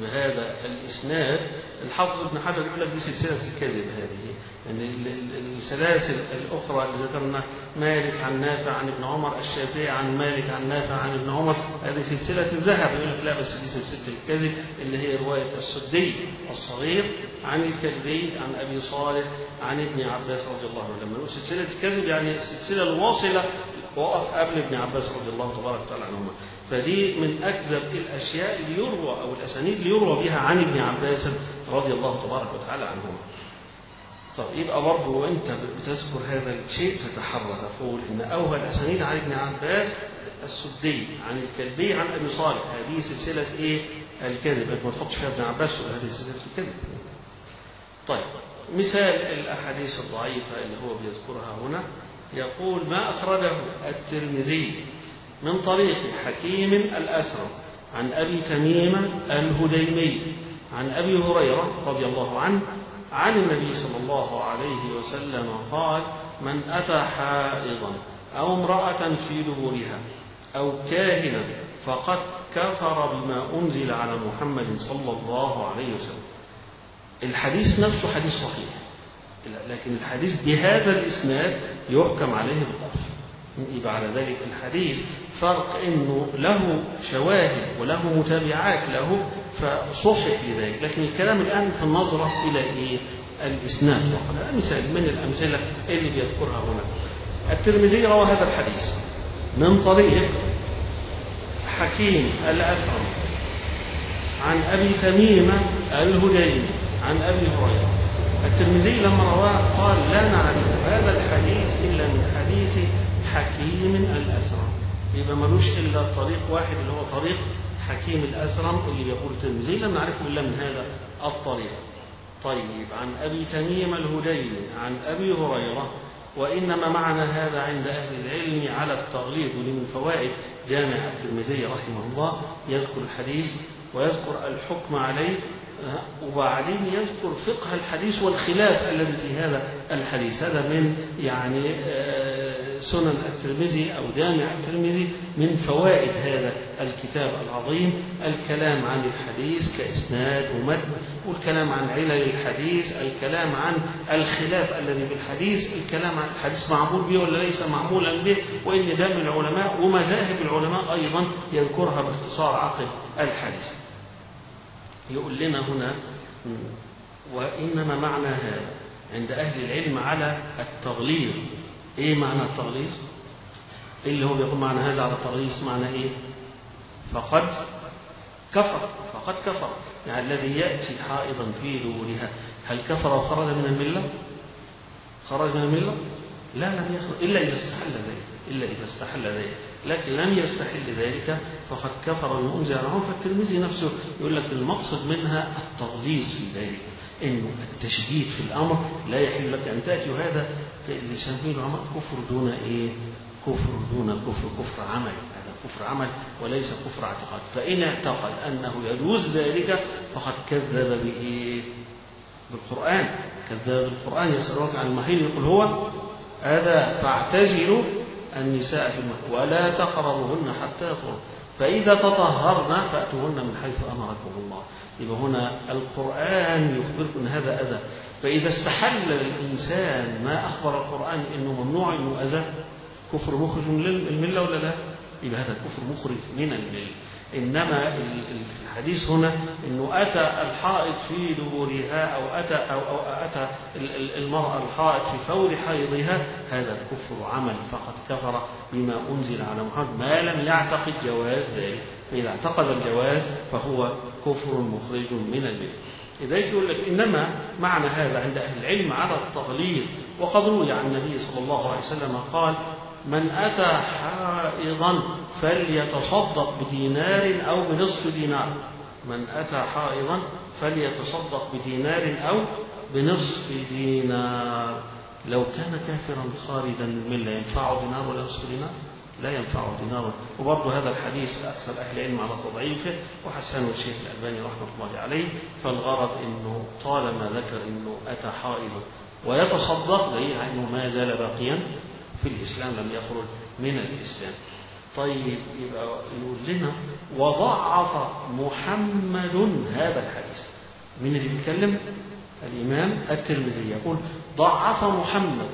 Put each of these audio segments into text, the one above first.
بهذا الإسناد الحافظ ابن حجر يقول لك دي سلسلة الكذب هذه. يعني ال- ال- السلاسل الأخرى اللي ذكرنا مالك عن نافع عن ابن عمر الشافعي عن مالك عن نافع عن ابن عمر هذه سلسلة الذهب. يقول لك لا بس دي سلسلة الكذب اللي هي رواية السدي الصغير عن الكلبي عن أبي صالح عن ابن عباس رضي الله عنه. لما نقول سلسلة الكذب يعني السلسلة الواصلة وقف قبل ابن عباس رضي الله تبارك وتعالى عنهما. فدي من أكذب الأشياء اللي يروى أو الأسانيد اللي يروى بها عن ابن عباس رضي الله تبارك وتعالى عنهما. طب يبقى برضه وأنت بتذكر هذا الشيء تتحرى تقول إن أول الاسانيد عن ابن عباس السدي عن الكلبي عن أبي صالح. هذه سلسلة إيه؟ الكذب. ما تحطش فيها ابن عباس هذه سلسلة الكذب. طيب مثال الأحاديث الضعيفة اللي هو بيذكرها هنا. يقول ما أخرجه الترمذي من طريق حكيم الاسرم عن أبي تميم الهديمي عن أبي هريرة رضي الله عنه عن النبي صلى الله عليه وسلم قال من أتى حائضا أو امرأة في دبرها أو كاهنا فقد كفر بما أنزل على محمد صلى الله عليه وسلم. الحديث نفسه حديث صحيح. لكن الحديث بهذا الإسناد يحكم عليه بالضعف يبقى على ذلك الحديث فرق إنه له شواهد وله متابعات له فصحح لذلك لكن الكلام الآن في النظرة إلى إيه؟ الإسناد. فقط هذا مثال من الأمثلة اللي بيذكرها هنا؟ الترمذي روى هذا الحديث من طريق حكيم الاسرم عن أبي تميم الهديمي عن أبي هريرة. الترمذي لما رواه قال لا نعرف هذا الحديث إلا من حديث حكيم الأسرم. يبقى ملوش إلا طريق واحد اللي هو طريق حكيم الأسرم اللي بيقول الترمذي. لم نعرفه إلا من هذا الطريق. طيب عن أبي تميم الهديمي عن أبي هريرة وإنما معنى هذا عند أهل العلم على التغليظ من فوائد جامع الترمذي رحمه الله. يذكر الحديث ويذكر الحكم عليه وبعدين يذكر فقه الحديث والخلاف الذي في هذا الحديث. هذا من يعني سنن الترمذي أو جامع الترمذي من فوائد هذا الكتاب العظيم الكلام عن الحديث كإسناد ومتن والكلام عن علل الحديث الكلام عن الخلاف الذي بالحديث الكلام عن الحديث معمول به ولا ليس معمولا به وإن ده من العلماء ومذاهب العلماء أيضا يذكرها باختصار عقب الحديث. يقول لنا هنا وإنما معنى هذا عند أهل العلم على التغليظ. إيه معنى التغليظ؟ إيه اللي هو بيقول معنى هذا على التغليظ معنى إيه؟ فقد كفر فقد كفر يعني الذي يأتي حائضا في دبرها هل كفر وخرج من الملة؟ خرج من الملة؟ لا لم يخرج إلا إذا استحل ذلك إلا إذا استحل ذلك لكن لم يستحل ذلك فقد كفر بما أنزل فالترمذي نفسه يقول لك المقصد منها التغليظ في ذلك انه التشديد في الأمر لا يحل لك أن تأتي وهذا يسميه العلماء كفر دون إيه؟ كفر دون كفر كفر عمل هذا كفر عمل وليس كفر اعتقاد فإن اعتقد أنه يجوز ذلك فقد كذب بإيه؟ بالقرآن كذب بالقران يسالونك عن المحيط يقول هو هذا فاعتزلوا النساء في المحيط ولا تقربوهن حتى يطهرن فإذا تطهرن فأتوهن من حيث أمركم الله. يبقى هنا القرآن يخبركم أن هذا أذى. فإذا استحل الإنسان ما أخبر القرآن أنه ممنوع أنه أذى كفر مخرج من الملة ولا لا؟ يبقى هذا كفر مخرج من الملة. إنما الحديث هنا أنه أتى الحائض في دبورها أو أتى أو, أو أتى المرأة الحائض في فور حيضها هذا كفر عمل فقد كفر بما أنزل على محمد. ما لم يعتقد جواز ذلك. فإذا اعتقد الجواز فهو كفر مخرج من الملة لذلك يقول لك إنما معنى هذا عند أهل العلم على التغليظ وقد روي عن النبي صلى الله عليه وسلم قال من أتى حائضا فليتصدق بدينار أو بنصف دينار. من أتى حائضا فليتصدق بدينار أو بنصف دينار. لو كان كافرا خارجا من الملة ينفعه دينار ولا نصف دينار؟ لا ينفعه دينار. وبرضه هذا الحديث أكثر أهل العلم على تضعيفه وحسنه الشيخ الألباني رحمة الله عليه فالغرض أنه طالما ذكر أنه أتى حائضا ويتصدق أنه ما زال باقيا في الإسلام لم يخرج من الإسلام. طيب يبقى يقول لنا وضعف محمد هذا الحديث. مين اللي بيتكلم؟ الإمام الترمذي. يقول ضعف محمد.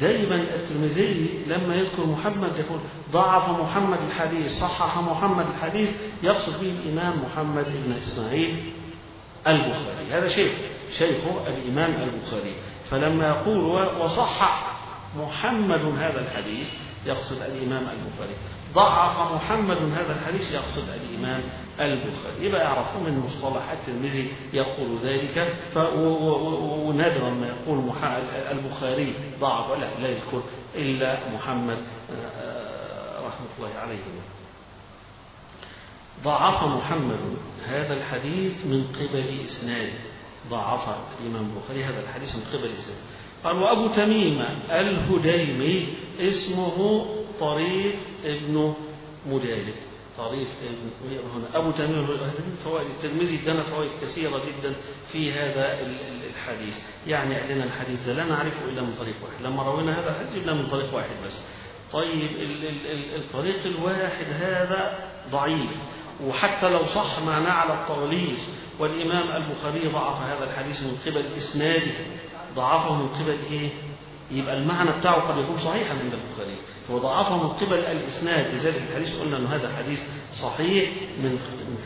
دائما الترمذي لما يذكر محمد يقول ضعف محمد الحديث صحح محمد الحديث يقصد به الإمام محمد بن إسماعيل البخاري. هذا شيخ شيخه الإمام البخاري. فلما يقول وصحح محمد هذا الحديث يقصد الإمام البخاري. ضعف محمد هذا الحديث يقصد الإمام البخاري. يبقى يعرفون من مصطلح الترمذي يقول ذلك ونادرا ما يقول البخاري ضعف. ولا لا يذكر إلا محمد رحمة الله عليه. ضعف محمد هذا الحديث من قبل إسناد. ضعف الإمام البخاري هذا الحديث من قبل إسناد. قال وأبو تميم الهديمي اسمه طريف ابن مجالد طريف ابن هنا. أبو تميم فوائد الترمذي ادانا فوائد كثيرة جدا في هذا الحديث. يعني قال لنا الحديث لا نعرفه إلا من طريق واحد. لما روينا هذا الحديث إلا من طريق واحد بس. طيب ال ال ال الطريق الواحد هذا ضعيف. وحتى لو صح معناه على التغليظ والإمام البخاري ضعف هذا الحديث من قبل إسناده. ضعفه من قبل إيه؟ يبقى المعنى بتاعه قد يكون صحيحا عند البخاري. فهو ضعفه من قبل الإسناد لذلك الحديث قلنا أن هذا حديث صحيح من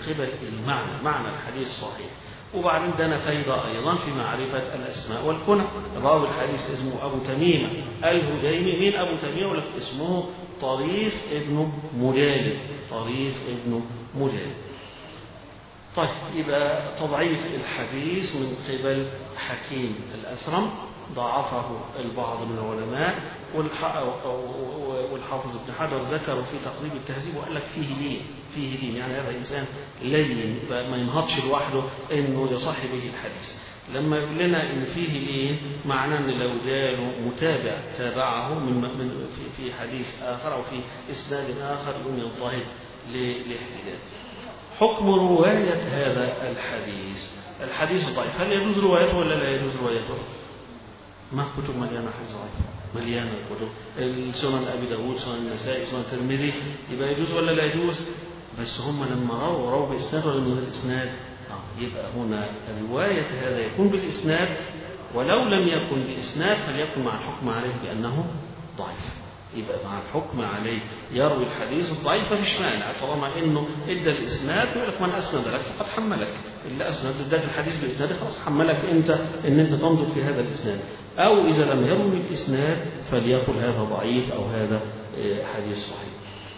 قبل المعنى معنى الحديث صحيح. وبعدين دنا فايدة أيضا في معرفة الأسماء والكنى. راوي الحديث اسمه أبو تميم الهديمي. مين أبو تميم ولا اسمه طريف ابن مجالد. طريف ابن مجالد. طيب يبقى تضعيف الحديث من قبل حكيم الأسرم ضعفه البعض من العلماء والحافظ ابن حجر ذكر في تقريب التهذيب وقال لك فيه لين فيه لين يعني هذا إنسان لين ما ينهضش لوحده إنه يصح به الحديث. لما يقول لنا إن فيه لين معناه إن لو جاء متابع تابعه من من في حديث آخر أو في إسناد آخر يقوم ينتهي لاحتجاج حكم رواية هذا الحديث. الحديث ضعيف. هل يجوز روايته ولا لا يجوز روايته؟ ما كتب مليانة حديث ضعيف. مليانة الكتب. سنن أبي داود سنن النسائي سنن الترمذي. يبقى يجوز ولا لا يجوز؟ بس هم لما رووا رووا بإسناد ولا من الإسناد آه يبقى هنا رواية هذا يكون بالإسناد. ولو لم يكن بإسناد فليكن مع الحكم عليه بأنه ضعيف. يبقى مع الحكم عليه يروي الحديث الضعيف مفيش مانع طالما إنه ادى الإسناد يقول لك من أسند لك فقد حملك. اللي أسند اداك الحديث بالإسناد خلاص حملك أنت إن أنت تنظر في هذا الإسناد. أو إذا لم يروي الإسناد فليقل هذا ضعيف أو هذا حديث صحيح.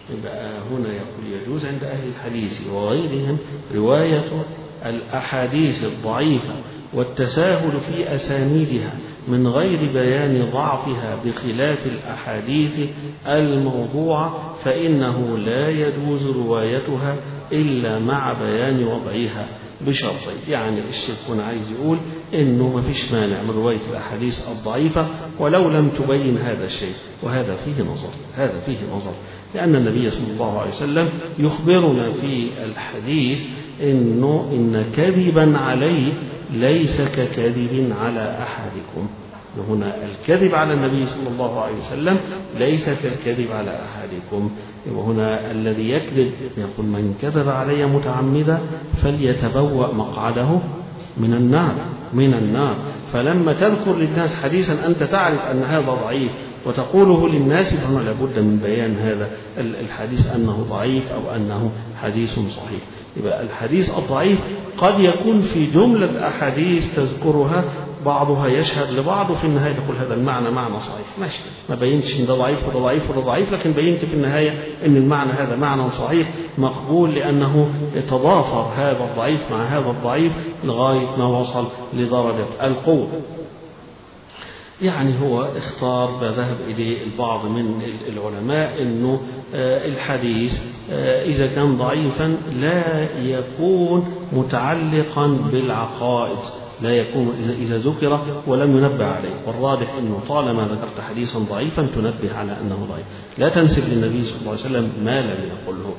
يبقى هنا يقول يجوز عند أهل الحديث وغيرهم رواية الأحاديث الضعيفة والتساهل في أسانيدها. من غير بيان ضعفها بخلاف الأحاديث الموضوعة فإنه لا يجوز روايتها إلا مع بيان وضعها بشرطين يعني الشيخ هنا عايز يقول إنه ما فيش مانع من رواية الأحاديث الضعيفة ولو لم تبين هذا الشيء وهذا فيه نظر هذا فيه نظر. لأن النبي صلى الله عليه وسلم يخبرنا في الحديث إنه إن كذبا عليه ليس ككذب على أحدكم. هنا الكذب على النبي صلى الله عليه وسلم ليس كالكذب على أحدكم. وهنا الذي يكذب يقول من كذب علي متعمدا فليتبوأ مقعده من النار من النار. فلما تذكر للناس حديثا أنت تعرف أن هذا ضعيف وتقوله للناس فهنا لابد من بيان هذا الحديث أنه ضعيف أو أنه حديث صحيح. يبقى الحديث الضعيف قد يكون في جملة أحاديث تذكرها بعضها يشهد لبعض وفي النهاية تقول هذا المعنى معنى صحيح. ماشي. ما بينتش إن ده ضعيف وده ضعيف وده ضعيف لكن بينت في النهاية إن المعنى هذا معنى صحيح مقبول لأنه يتضافر هذا الضعيف مع هذا الضعيف لغاية ما وصل لدرجة القوة. يعني هو اختار ذهب إليه البعض من العلماء أنه الحديث إذا كان ضعيفا لا يكون متعلقا بالعقائد لا يكون إذا ذكر ولم ينبه عليه. والراجح أنه طالما ذكرت حديثا ضعيفا تنبه على أنه ضعيف. لا تنسب للنبي صلى الله عليه وسلم ما لم يقله.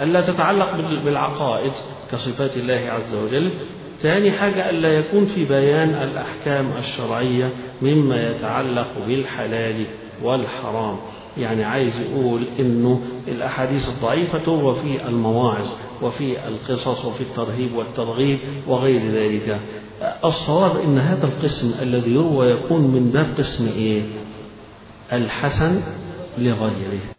ألا تتعلق بالعقائد كصفات الله عز وجل ثاني حاجة ألا يكون في بيان الأحكام الشرعية مما يتعلق بالحلال والحرام. يعني عايز يقول إنه الأحاديث الضعيفة تروى في المواعظ وفي القصص وفي الترهيب والترغيب وغير ذلك. الصواب إن هذا القسم الذي يروى يكون من باب قسم إيه؟ الحسن لغيره.